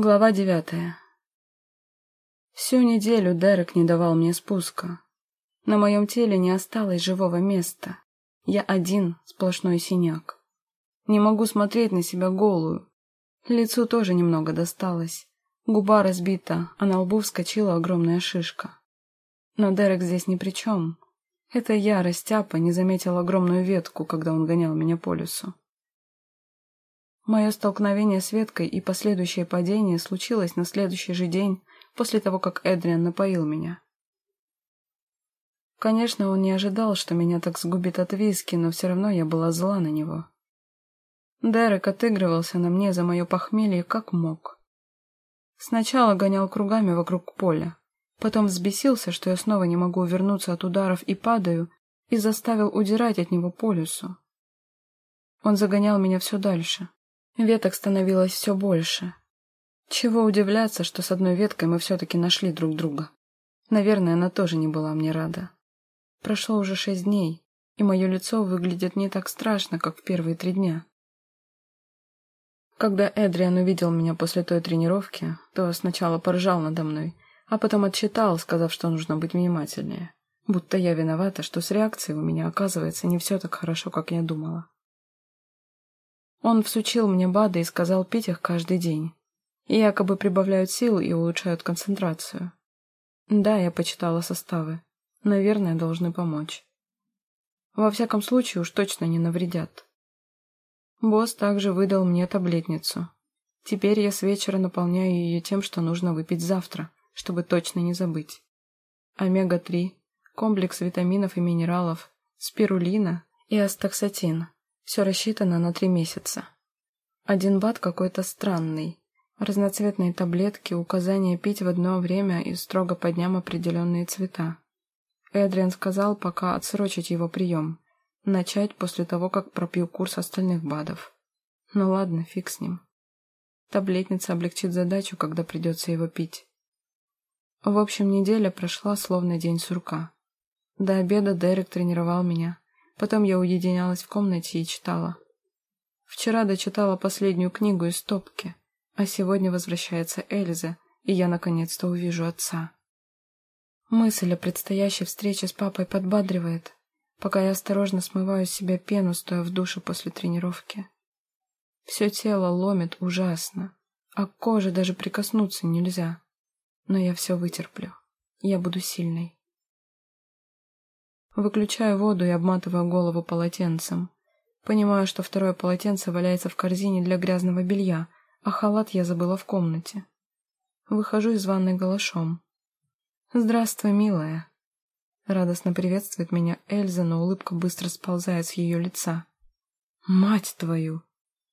Глава девятая. Всю неделю Дерек не давал мне спуска. На моем теле не осталось живого места. Я один, сплошной синяк. Не могу смотреть на себя голую. Лицу тоже немного досталось. Губа разбита, а на лбу вскочила огромная шишка. Но Дерек здесь ни при чем. Это я, растяпа, не заметил огромную ветку, когда он гонял меня по лесу. Мое столкновение с веткой и последующее падение случилось на следующий же день после того, как Эдриан напоил меня. Конечно, он не ожидал, что меня так сгубит от виски, но все равно я была зла на него. Дерек отыгрывался на мне за мое похмелье как мог. Сначала гонял кругами вокруг поля, потом взбесился, что я снова не могу увернуться от ударов и падаю, и заставил удирать от него по лесу. Он загонял меня все дальше. Веток становилось все больше. Чего удивляться, что с одной веткой мы все-таки нашли друг друга. Наверное, она тоже не была мне рада. Прошло уже шесть дней, и мое лицо выглядит не так страшно, как в первые три дня. Когда Эдриан увидел меня после той тренировки, то сначала поржал надо мной, а потом отчитал, сказав, что нужно быть внимательнее. Будто я виновата, что с реакцией у меня оказывается не все так хорошо, как я думала. Он всучил мне БАДы и сказал пить их каждый день. И якобы прибавляют сил и улучшают концентрацию. Да, я почитала составы. Наверное, должны помочь. Во всяком случае, уж точно не навредят. Босс также выдал мне таблетницу. Теперь я с вечера наполняю ее тем, что нужно выпить завтра, чтобы точно не забыть. Омега-3, комплекс витаминов и минералов, спирулина и астаксатин. Все рассчитано на три месяца. Один бат какой-то странный. Разноцветные таблетки, указания пить в одно время и строго по дням определенные цвета. Эдриан сказал пока отсрочить его прием. Начать после того, как пропью курс остальных БАДов. Ну ладно, фиг с ним. Таблетница облегчит задачу, когда придется его пить. В общем, неделя прошла словно день сурка. До обеда Дерек тренировал меня. Потом я уединялась в комнате и читала. Вчера дочитала последнюю книгу из стопки, а сегодня возвращается Эльза, и я наконец-то увижу отца. Мысль о предстоящей встрече с папой подбадривает, пока я осторожно смываю с себя пену, стоя в душе после тренировки. Все тело ломит ужасно, а к коже даже прикоснуться нельзя. Но я все вытерплю. Я буду сильной. Выключаю воду и обматываю голову полотенцем. Понимаю, что второе полотенце валяется в корзине для грязного белья, а халат я забыла в комнате. Выхожу из ванной голышом. «Здравствуй, милая!» Радостно приветствует меня Эльза, но улыбка быстро сползает с ее лица. «Мать твою!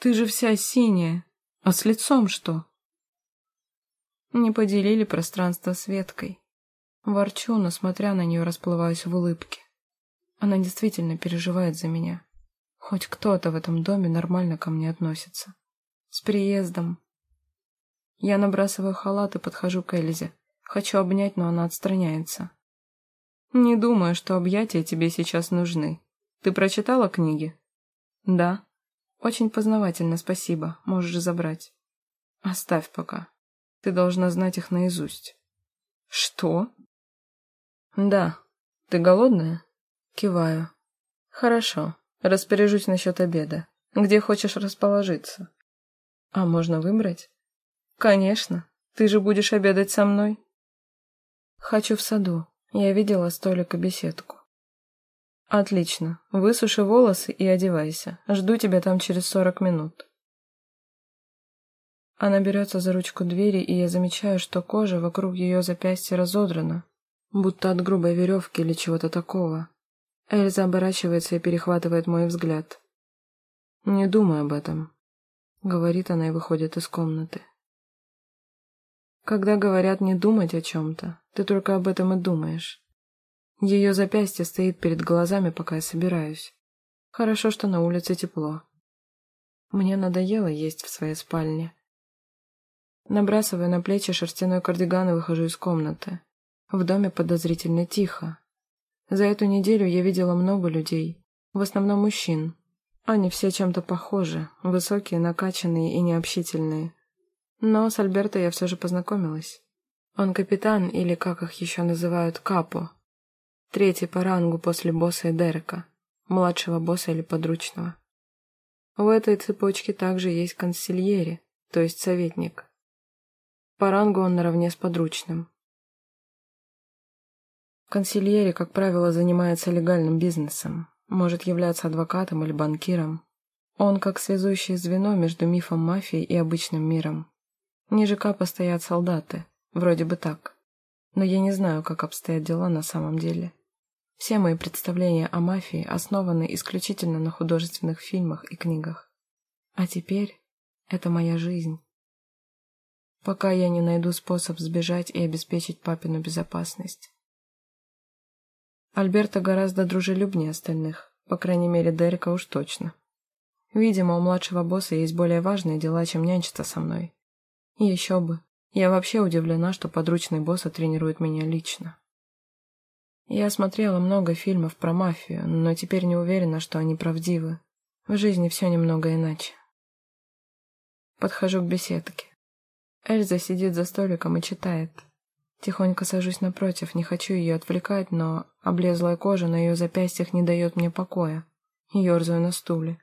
Ты же вся синяя! А с лицом что?» Не поделили пространство с Веткой. Ворчу, но, смотря на нее, расплываюсь в улыбке. Она действительно переживает за меня. Хоть кто-то в этом доме нормально ко мне относится. С приездом. Я набрасываю халат и подхожу к Эльзе. Хочу обнять, но она отстраняется. Не думаю, что объятия тебе сейчас нужны. Ты прочитала книги? Да. Очень познавательно, спасибо. Можешь забрать. Оставь пока. Ты должна знать их наизусть. Что? Да. Ты голодная? Киваю. Хорошо. Распоряжусь насчет обеда. Где хочешь расположиться? А можно выбрать? Конечно. Ты же будешь обедать со мной? Хочу в саду. Я видела столик и беседку. Отлично. Высуши волосы и одевайся. Жду тебя там через сорок минут. Она берется за ручку двери, и я замечаю, что кожа вокруг ее запястья разодрана, будто от грубой веревки или чего-то такого. Эльза оборачивается и перехватывает мой взгляд. «Не думай об этом», — говорит она и выходит из комнаты. Когда говорят не думать о чем-то, ты только об этом и думаешь. Ее запястье стоит перед глазами, пока я собираюсь. Хорошо, что на улице тепло. Мне надоело есть в своей спальне. Набрасываю на плечи шерстяной кардиган и выхожу из комнаты. В доме подозрительно тихо. За эту неделю я видела много людей, в основном мужчин. Они все чем-то похожи, высокие, накачанные и необщительные. Но с Альберто я все же познакомилась. Он капитан, или как их еще называют, капо. Третий по рангу после босса и Дерека, младшего босса или подручного. В этой цепочке также есть консильери, то есть советник. По рангу он наравне с подручным. Консильери, как правило, занимается легальным бизнесом, может являться адвокатом или банкиром. Он как связующее звено между мифом мафии и обычным миром. Ниже Капа стоят солдаты, вроде бы так. Но я не знаю, как обстоят дела на самом деле. Все мои представления о мафии основаны исключительно на художественных фильмах и книгах. А теперь это моя жизнь. Пока я не найду способ сбежать и обеспечить папину безопасность. Альберта гораздо дружелюбнее остальных, по крайней мере, Дерека уж точно. Видимо, у младшего босса есть более важные дела, чем нянчиться со мной. И еще бы. Я вообще удивлена, что подручный босса тренирует меня лично. Я смотрела много фильмов про мафию, но теперь не уверена, что они правдивы. В жизни все немного иначе. Подхожу к беседке. Эльза сидит за столиком и читает. Тихонько сажусь напротив, не хочу ее отвлекать, но облезлая кожа на ее запястьях не дает мне покоя. Ёрзаю на стуле.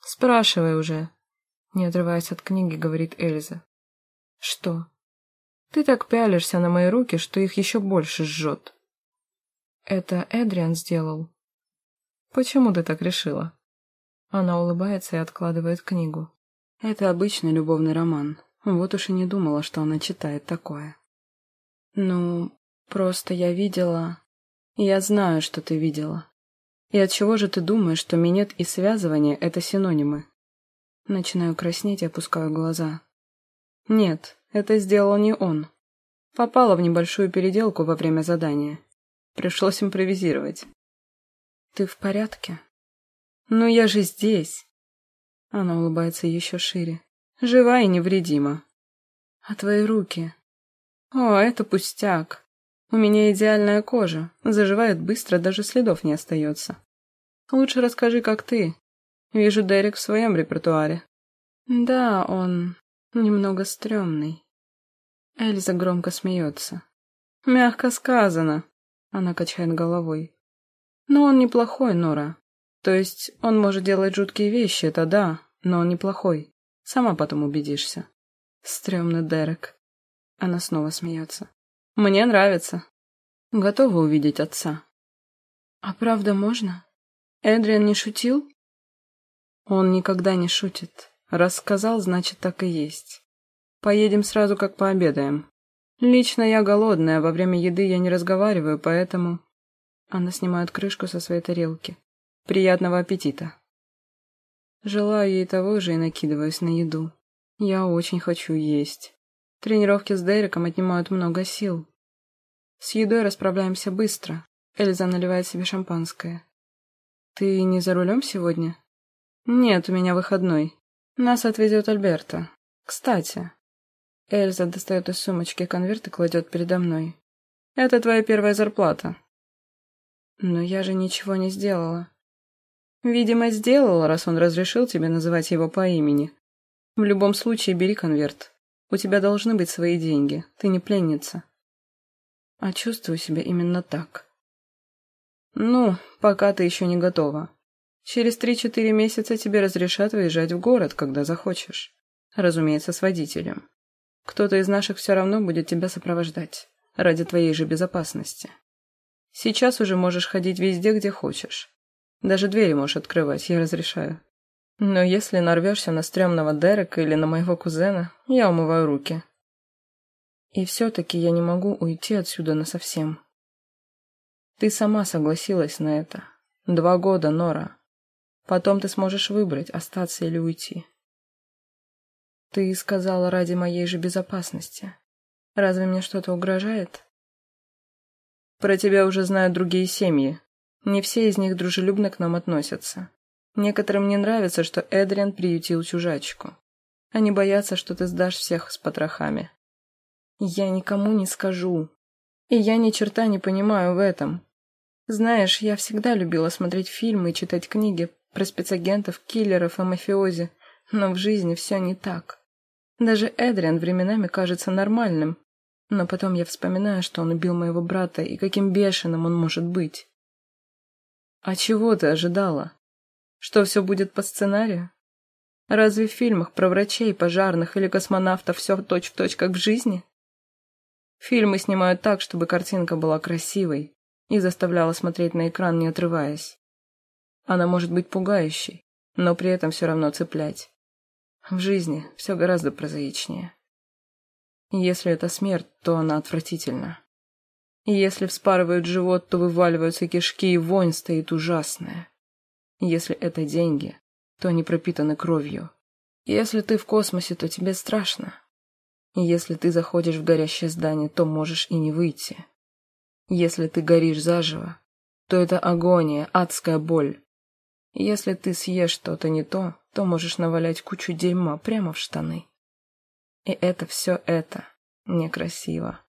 «Спрашивай уже», — не отрываясь от книги, говорит Эльза. «Что?» «Ты так пялишься на мои руки, что их еще больше жжет». Это Эдриан сделал? Почему ты так решила? Она улыбается и откладывает книгу. Это обычный любовный роман. Вот уж и не думала, что она читает такое. Ну, просто я видела... Я знаю, что ты видела. И от чего же ты думаешь, что минет и связывание — это синонимы? Начинаю краснеть и опускаю глаза. Нет, это сделал не он. Попала в небольшую переделку во время задания. Пришлось импровизировать. «Ты в порядке?» «Ну, я же здесь!» Она улыбается еще шире. «Жива и невредима». «А твои руки?» «О, это пустяк. У меня идеальная кожа. Заживает быстро, даже следов не остается. Лучше расскажи, как ты. Вижу Дерек в своем репертуаре». «Да, он немного стрёмный». Эльза громко смеется. «Мягко сказано. Она качает головой. Но он неплохой, Нора. То есть он может делать жуткие вещи, это да, но он неплохой. Сама потом убедишься. Стремный Дерек. Она снова смеется. Мне нравится. Готова увидеть отца. А правда можно? Эдриан не шутил? Он никогда не шутит. Раз сказал, значит так и есть. Поедем сразу, как пообедаем. Лично я голодная, во время еды я не разговариваю, поэтому... Она снимает крышку со своей тарелки. Приятного аппетита. Желаю ей того же и накидываюсь на еду. Я очень хочу есть. Тренировки с Дереком отнимают много сил. С едой расправляемся быстро. Эльза наливает себе шампанское. «Ты не за рулем сегодня?» «Нет, у меня выходной. Нас отвезет Альберта. Кстати, Эльза достает из сумочки конверт и кладет передо мной. «Это твоя первая зарплата». «Но я же ничего не сделала». «Видимо, сделала, раз он разрешил тебе называть его по имени. В любом случае, бери конверт. У тебя должны быть свои деньги. Ты не пленница». «А чувствую себя именно так». «Ну, пока ты еще не готова. Через три-четыре месяца тебе разрешат выезжать в город, когда захочешь. Разумеется, с водителем». Кто-то из наших все равно будет тебя сопровождать, ради твоей же безопасности. Сейчас уже можешь ходить везде, где хочешь. Даже двери можешь открывать, я разрешаю. Но если нарвешься на стрёмного Дерека или на моего кузена, я умываю руки. И все-таки я не могу уйти отсюда насовсем. Ты сама согласилась на это. Два года, Нора. Потом ты сможешь выбрать, остаться или уйти. Ты сказала ради моей же безопасности. Разве мне что-то угрожает? Про тебя уже знают другие семьи. Не все из них дружелюбно к нам относятся. Некоторым не нравится, что Эдриан приютил чужачку. Они боятся, что ты сдашь всех с потрохами. Я никому не скажу. И я ни черта не понимаю в этом. Знаешь, я всегда любила смотреть фильмы и читать книги про спецагентов, киллеров и мафиози, но в жизни все не так. Даже Эдриан временами кажется нормальным, но потом я вспоминаю, что он убил моего брата и каким бешеным он может быть. А чего ты ожидала? Что все будет по сценарию? Разве в фильмах про врачей, пожарных или космонавтов все точь-в-точь, как в жизни? Фильмы снимают так, чтобы картинка была красивой и заставляла смотреть на экран, не отрываясь. Она может быть пугающей, но при этом все равно цеплять. В жизни все гораздо прозаичнее. Если это смерть, то она отвратительна. Если вспарывают живот, то вываливаются кишки, и вонь стоит ужасная. Если это деньги, то они пропитаны кровью. Если ты в космосе, то тебе страшно. Если ты заходишь в горящее здание, то можешь и не выйти. Если ты горишь заживо, то это агония, адская боль. Если ты съешь что-то не то, то можешь навалять кучу дерьма прямо в штаны. И это все это некрасиво.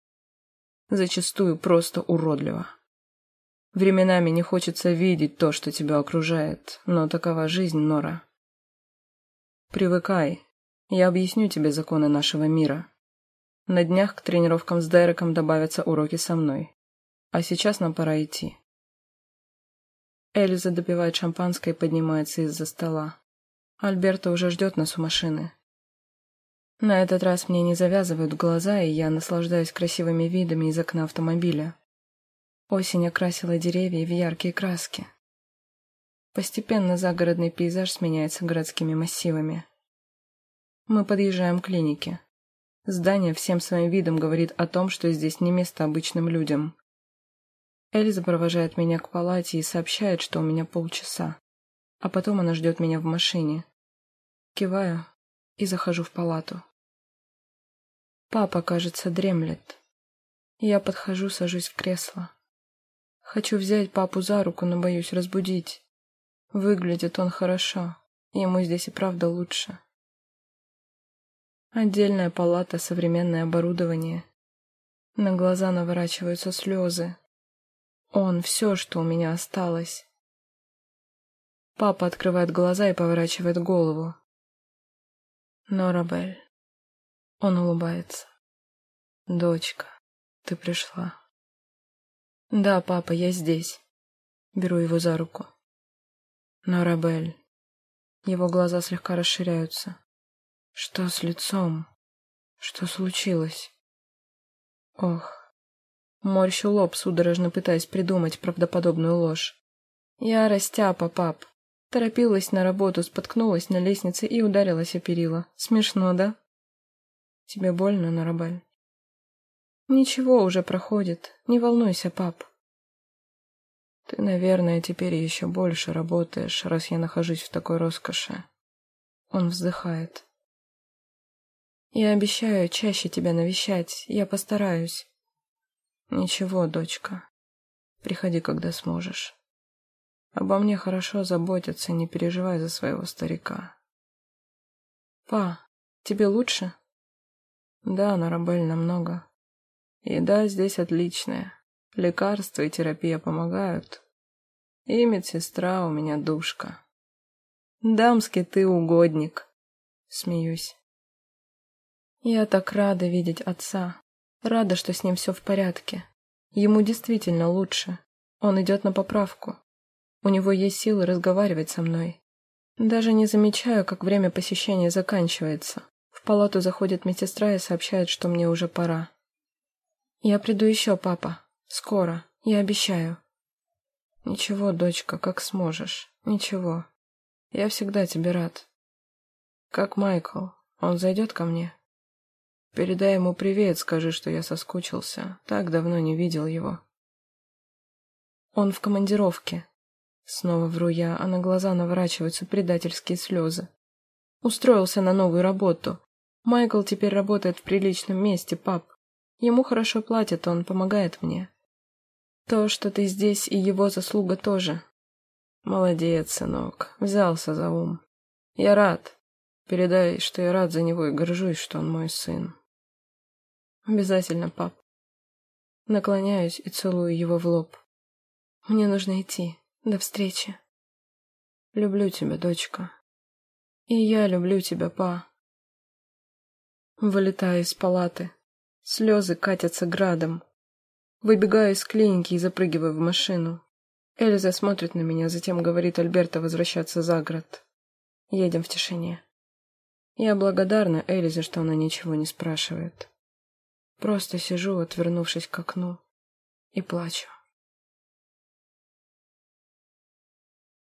Зачастую просто уродливо. Временами не хочется видеть то, что тебя окружает, но такова жизнь, Нора. Привыкай. Я объясню тебе законы нашего мира. На днях к тренировкам с Дереком добавятся уроки со мной. А сейчас нам пора идти. Эльза допивает шампанское и поднимается из-за стола. Альберто уже ждет нас у машины. На этот раз мне не завязывают глаза, и я наслаждаюсь красивыми видами из окна автомобиля. Осень окрасила деревья в яркие краски. Постепенно загородный пейзаж сменяется городскими массивами. Мы подъезжаем к клинике. Здание всем своим видом говорит о том, что здесь не место обычным людям. Эльза провожает меня к палате и сообщает, что у меня полчаса. А потом она ждет меня в машине. Киваю и захожу в палату. Папа, кажется, дремлет. Я подхожу, сажусь в кресло. Хочу взять папу за руку, но боюсь разбудить. Выглядит он хорошо. Ему здесь и правда лучше. Отдельная палата, современное оборудование. На глаза наворачиваются слезы. Он — все, что у меня осталось. Папа открывает глаза и поворачивает голову. Норабель. Он улыбается. Дочка, ты пришла. «Да, папа, я здесь». Беру его за руку. «Норабель». Его глаза слегка расширяются. «Что с лицом? Что случилось?» «Ох». Морщу лоб, судорожно пытаясь придумать правдоподобную ложь. «Я растяпа, пап. Торопилась на работу, споткнулась на лестнице и ударилась о перила. Смешно, да?» «Тебе больно, Норабель?» Ничего уже проходит. Не волнуйся, пап. Ты, наверное, теперь еще больше работаешь, раз я нахожусь в такой роскоши. Он вздыхает. Я обещаю чаще тебя навещать. Я постараюсь. Ничего, дочка. Приходи, когда сможешь. Обо мне хорошо заботятся, не переживай за своего старика. Па, тебе лучше? Да, Нарабель, намного. Еда здесь отличная. Лекарства и терапия помогают. И медсестра у меня душка. Дамский ты угодник. Смеюсь. Я так рада видеть отца. Рада, что с ним все в порядке. Ему действительно лучше. Он идет на поправку. У него есть силы разговаривать со мной. Даже не замечаю, как время посещения заканчивается. В палату заходит медсестра и сообщает, что мне уже пора. «Я приду еще, папа. Скоро. Я обещаю». «Ничего, дочка, как сможешь. Ничего. Я всегда тебе рад». «Как Майкл? Он зайдет ко мне?» «Передай ему привет, скажи, что я соскучился. Так давно не видел его». «Он в командировке». Снова вру я, а на глаза наворачиваются предательские слезы. «Устроился на новую работу. Майкл теперь работает в приличном месте, пап. Ему хорошо платят, он помогает мне. То, что ты здесь, и его заслуга тоже. Молодец, сынок, взялся за ум. Я рад. Передай, что я рад за него и горжусь, что он мой сын. Обязательно, пап. Наклоняюсь и целую его в лоб. Мне нужно идти. До встречи. Люблю тебя, дочка. И я люблю тебя, па. Вылетаю из палаты. Слезы катятся градом. Выбегаю из клиники и запрыгиваю в машину. Эльза смотрит на меня, затем говорит Альберто возвращаться за город. Едем в тишине. Я благодарна Эльзе, что она ничего не спрашивает. Просто сижу, отвернувшись к окну, и плачу.